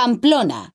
Pamplona,